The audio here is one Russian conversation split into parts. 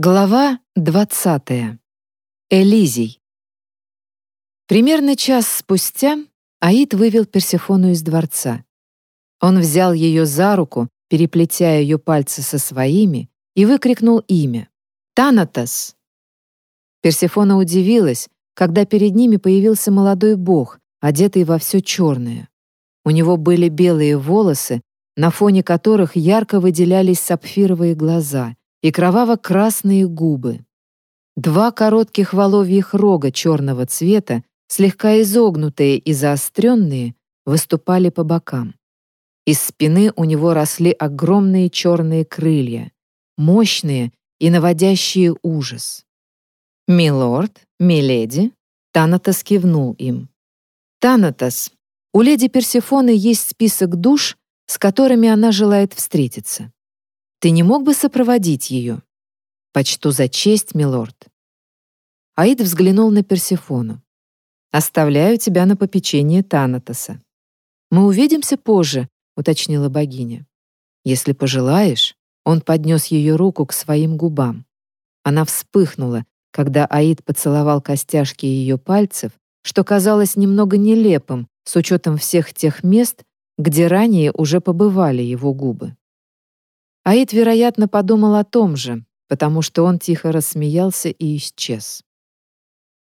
Глава 20. Элизий. Примерно час спустя Аид вывел Персефону из дворца. Он взял ее за руку, переплетя ее пальцы со своими, и выкрикнул имя «Танатос!». Персефона удивилась, когда перед ними появился молодой бог, одетый во все черное. У него были белые волосы, на фоне которых ярко выделялись сапфировые глаза — и кроваво-красные губы. Два коротких воловьих рога черного цвета, слегка изогнутые и заостренные, выступали по бокам. Из спины у него росли огромные черные крылья, мощные и наводящие ужас. «Милорд, миледи», Танатос кивнул им. «Танатос, у леди Персефоны есть список душ, с которыми она желает встретиться. Ты не мог бы сопроводить ее? Почту за честь, милорд. Аид взглянул на Персефону. Оставляю тебя на попечение Танатоса. Мы увидимся позже, уточнила богиня. Если пожелаешь, он поднес ее руку к своим губам. Она вспыхнула, когда Аид поцеловал костяшки ее пальцев, что казалось немного нелепым с учетом всех тех мест, где ранее уже побывали его губы. Аид, вероятно, подумал о том же, потому что он тихо рассмеялся и исчез.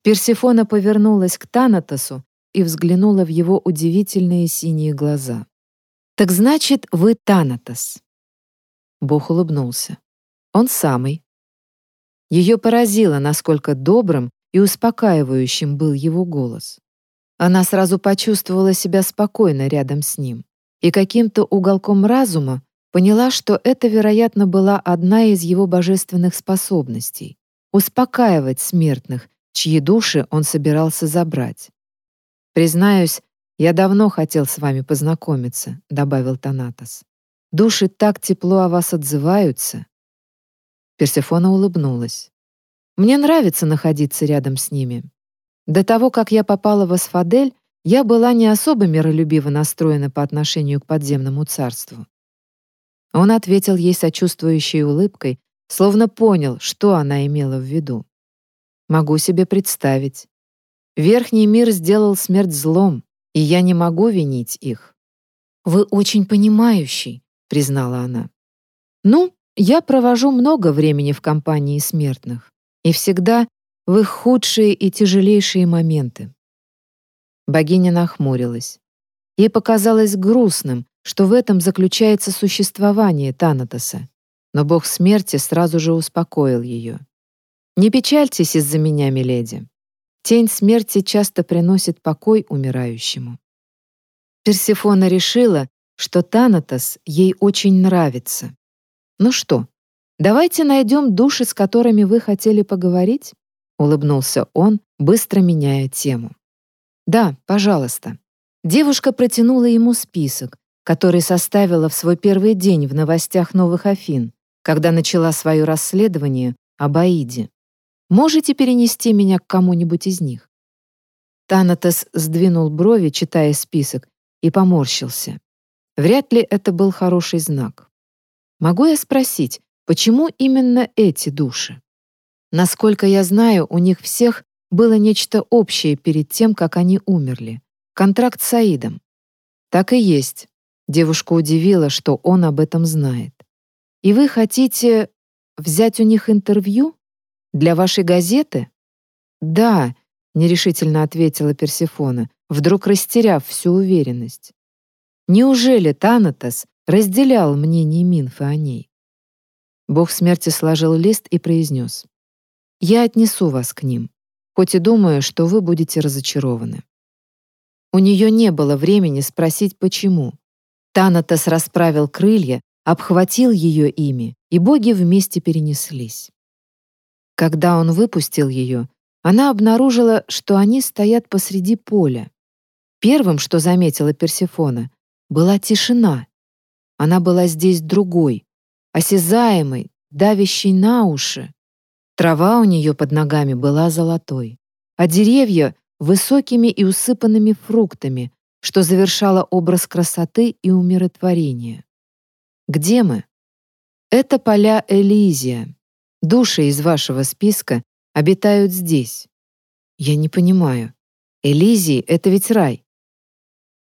Персефона повернулась к Танатосу и взглянула в его удивительные синие глаза. «Так значит, вы Танатос?» Бог улыбнулся. «Он самый». Ее поразило, насколько добрым и успокаивающим был его голос. Она сразу почувствовала себя спокойно рядом с ним и каким-то уголком разума поняла, что это, вероятно, была одна из его божественных способностей — успокаивать смертных, чьи души он собирался забрать. «Признаюсь, я давно хотел с вами познакомиться», — добавил Танатос. «Души так тепло о вас отзываются». Персефона улыбнулась. «Мне нравится находиться рядом с ними. До того, как я попала в Асфадель, я была не особо миролюбиво настроена по отношению к подземному царству. Он ответил ей сочувствующей улыбкой, словно понял, что она имела в виду. «Могу себе представить. Верхний мир сделал смерть злом, и я не могу винить их». «Вы очень понимающий», — признала она. «Ну, я провожу много времени в компании смертных, и всегда в их худшие и тяжелейшие моменты». Богиня нахмурилась. Ей показалось грустным, что в этом заключается существование Танатоса. Но бог смерти сразу же успокоил ее. «Не печальтесь из-за меня, миледи. Тень смерти часто приносит покой умирающему». Персефона решила, что Танатос ей очень нравится. «Ну что, давайте найдем души, с которыми вы хотели поговорить?» улыбнулся он, быстро меняя тему. «Да, пожалуйста». Девушка протянула ему список, который составила в свой первый день в новостях Новых Афин, когда начала свое расследование об Аиде. Можете перенести меня к кому-нибудь из них?» Танатос сдвинул брови, читая список, и поморщился. Вряд ли это был хороший знак. «Могу я спросить, почему именно эти души?» Насколько я знаю, у них всех было нечто общее перед тем, как они умерли. Контракт с Аидом. Так и есть. Девушка удивила, что он об этом знает. «И вы хотите взять у них интервью? Для вашей газеты?» «Да», — нерешительно ответила Персефона, вдруг растеряв всю уверенность. «Неужели Танатос разделял мнение Минфы о ней?» Бог смерти сложил лист и произнес. «Я отнесу вас к ним, хоть и думаю, что вы будете разочарованы». У нее не было времени спросить, почему. Танатос расправил крылья, обхватил ее ими, и боги вместе перенеслись. Когда он выпустил ее, она обнаружила, что они стоят посреди поля. Первым, что заметила Персефона, была тишина. Она была здесь другой, осязаемой, давящей на уши. Трава у нее под ногами была золотой, а деревья — высокими и усыпанными фруктами, что завершало образ красоты и умиротворения. Где мы? Это поля Элизия. Души из вашего списка обитают здесь. Я не понимаю. Элизий — это ведь рай.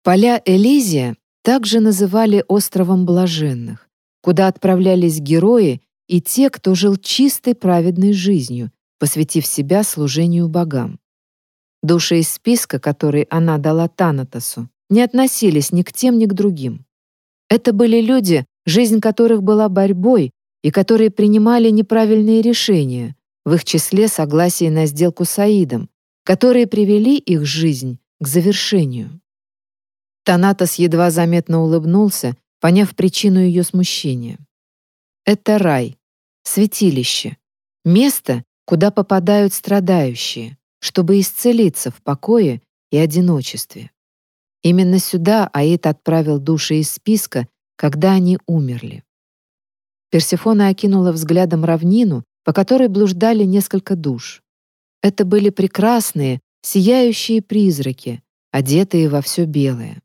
Поля Элизия также называли островом блаженных, куда отправлялись герои и те, кто жил чистой праведной жизнью, посвятив себя служению богам. Души из списка, который она дала Танатосу, не относились ни к тем, ни к другим. Это были люди, жизнь которых была борьбой и которые принимали неправильные решения, в их числе согласие на сделку с Аидом, которые привели их жизнь к завершению. Танатос едва заметно улыбнулся, поняв причину ее смущения. Это рай, святилище, место, куда попадают страдающие, чтобы исцелиться в покое и одиночестве. Именно сюда Аид отправил души из списка, когда они умерли. Персефона окинула взглядом равнину, по которой блуждали несколько душ. Это были прекрасные, сияющие призраки, одетые во все белое.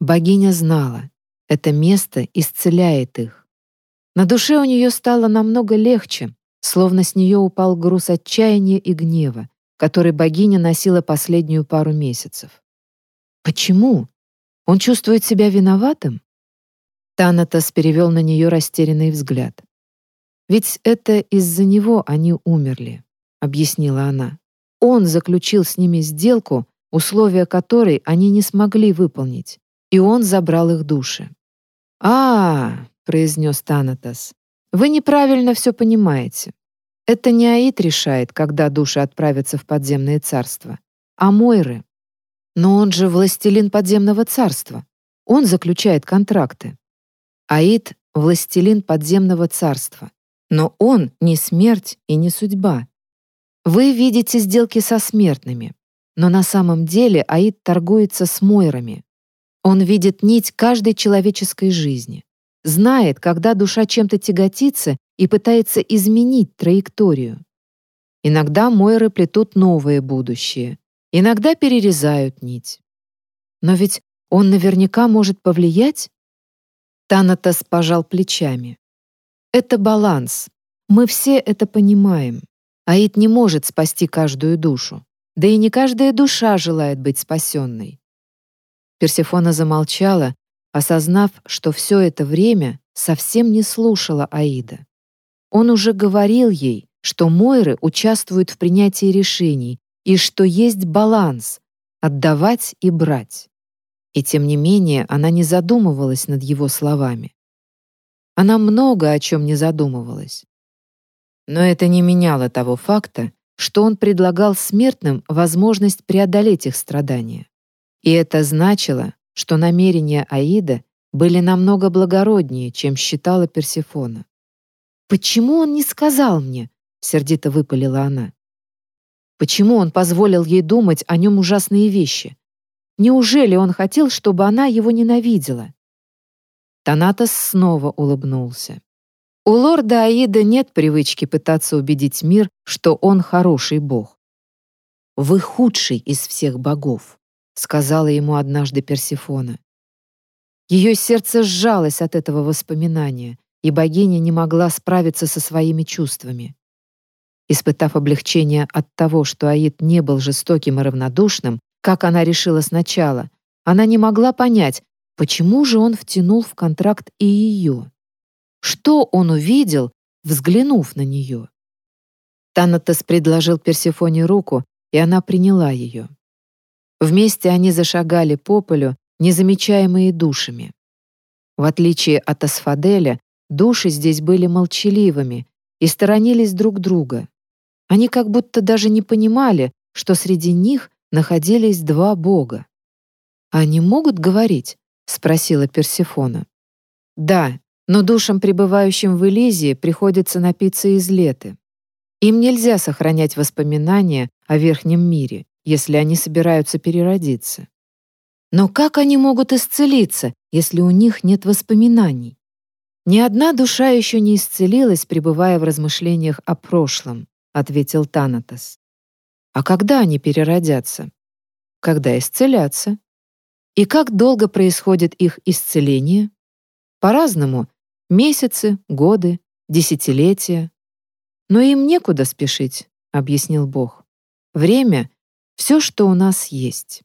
Богиня знала, это место исцеляет их. На душе у нее стало намного легче, словно с нее упал груз отчаяния и гнева, который богиня носила последнюю пару месяцев. Почему? Он чувствует себя виноватым? Танатос перевел на нее растерянный взгляд. «Ведь это из-за него они умерли», — объяснила она. «Он заключил с ними сделку, условия которой они не смогли выполнить, и он забрал их души». «А, -а, произнес Танатос, — вы неправильно все понимаете. Это не Аид решает, когда души отправятся в подземное царство, а Мойры. Но он же властелин подземного царства. Он заключает контракты. Аид — властелин подземного царства. Но он не смерть и не судьба. Вы видите сделки со смертными, но на самом деле Аид торгуется с Мойрами. Он видит нить каждой человеческой жизни, знает, когда душа чем-то тяготится и пытается изменить траекторию. Иногда Мойры плетут новое будущее, иногда перерезают нить. Но ведь он наверняка может повлиять? Танатос пожал плечами. Это баланс. Мы все это понимаем. Аид не может спасти каждую душу. Да и не каждая душа желает быть спасенной. Персефона замолчала, осознав, что все это время совсем не слушала Аида. Он уже говорил ей, что Мойры участвуют в принятии решений и что есть баланс — отдавать и брать. И тем не менее она не задумывалась над его словами. Она много о чем не задумывалась. Но это не меняло того факта, что он предлагал смертным возможность преодолеть их страдания. И это значило, что намерения Аида были намного благороднее, чем считала Персефона. «Почему он не сказал мне?» — сердито выпалила она. «Почему он позволил ей думать о нем ужасные вещи? Неужели он хотел, чтобы она его ненавидела?» Танатос снова улыбнулся. У лорда Аида нет привычки пытаться убедить мир, что он хороший бог. «Вы худший из всех богов», — сказала ему однажды Персефона. Ее сердце сжалось от этого воспоминания, и богиня не могла справиться со своими чувствами. Испытав облегчение от того, что Аид не был жестоким и равнодушным, как она решила сначала, она не могла понять, почему же он втянул в контракт и ее. Что он увидел, взглянув на нее? Танатос предложил Персефоне руку, и она приняла ее. Вместе они зашагали по полю, незамечаемые душами. В отличие от Асфаделя, Души здесь были молчаливыми и сторонились друг друга. Они как будто даже не понимали, что среди них находились два бога. «Они могут говорить?» — спросила Персефона. «Да, но душам, пребывающим в Элизии, приходится напиться из леты. Им нельзя сохранять воспоминания о верхнем мире, если они собираются переродиться. Но как они могут исцелиться, если у них нет воспоминаний? «Ни одна душа еще не исцелилась, пребывая в размышлениях о прошлом», — ответил Танатос. «А когда они переродятся?» «Когда исцелятся». «И как долго происходит их исцеление?» «По-разному. Месяцы, годы, десятилетия». Но им некуда спешить, объяснил Бог. Время — все, что у нас есть.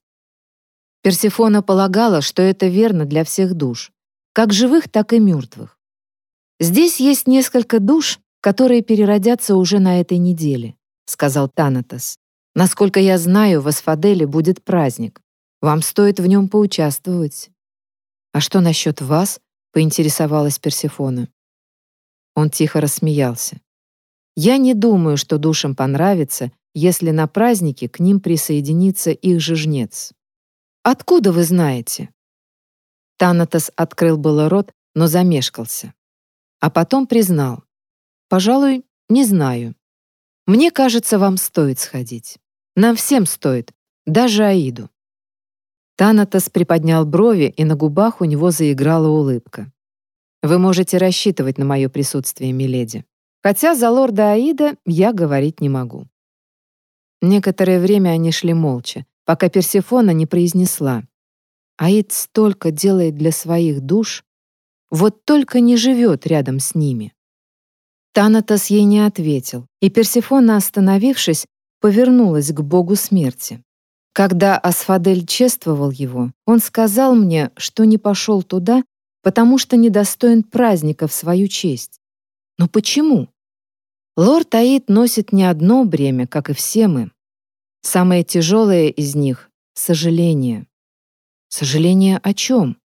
Персифона полагала, что это верно для всех душ, как живых, так и мертвых. Здесь есть несколько душ, которые переродятся уже на этой неделе, сказал Танатос. Насколько я знаю, в Асфаделе будет праздник. Вам стоит в нем поучаствовать. А что насчет вас? поинтересовалась Персефона. Он тихо рассмеялся. Я не думаю, что душам понравится, если на празднике к ним присоединится их же жнец. Откуда вы знаете? Танатос открыл было рот, но замешкался. А потом признал. Пожалуй, не знаю. Мне кажется, вам стоит сходить. Нам всем стоит, даже Аиду». Танатос приподнял брови, и на губах у него заиграла улыбка. «Вы можете рассчитывать на мое присутствие, миледи. Хотя за лорда Аида я говорить не могу». Некоторое время они шли молча, пока Персефона не произнесла. «Аид столько делает для своих душ, вот только не живет рядом с ними». Танатос ей не ответил, и Персефона, остановившись, повернулась к богу смерти. Когда Асфадель чествовал его, он сказал мне, что не пошел туда, потому что недостоин праздника в свою честь. Но почему? Лорд Аид носит не одно бремя, как и все мы. Самое тяжелое из них — сожаление. Сожаление о чем?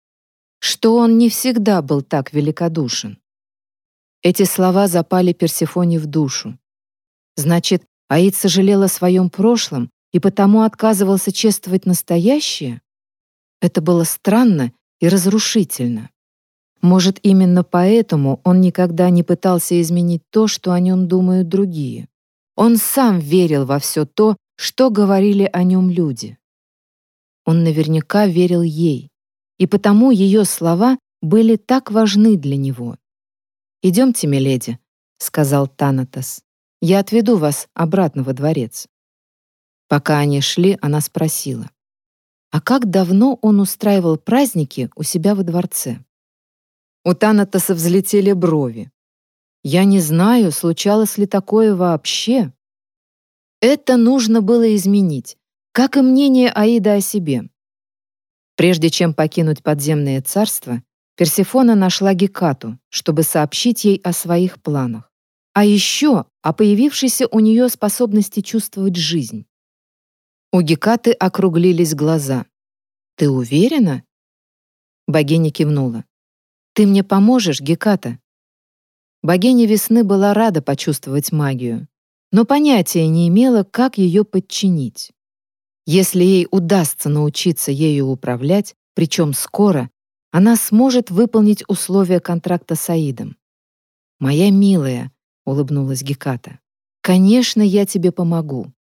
Что он не всегда был так великодушен. Эти слова запали Персефоне в душу. Значит, Аид сожалел о своем прошлом и потому отказывался чествовать настоящее? Это было странно и разрушительно. Может, именно поэтому он никогда не пытался изменить то, что о нем думают другие. Он сам верил во все то, что говорили о нем люди. Он наверняка верил ей, и потому ее слова были так важны для него. «Идемте, миледи», — сказал Танатос. Я отведу вас обратно во дворец». Пока они шли, она спросила. А как давно он устраивал праздники у себя во дворце? У Танатоса взлетели брови. Я не знаю, случалось ли такое вообще. Это нужно было изменить, как и мнение Аида о себе. Прежде чем покинуть подземное царство, Персефона нашла Гекату, чтобы сообщить ей о своих планах а еще о появившейся у нее способности чувствовать жизнь. У Гекаты округлились глаза. «Ты уверена?» Богиня кивнула. «Ты мне поможешь, Геката?» Богиня весны была рада почувствовать магию, но понятия не имела, как ее подчинить. Если ей удастся научиться ею управлять, причем скоро, она сможет выполнить условия контракта с Аидом. «Моя милая», улыбнулась Геката. Конечно, я тебе помогу.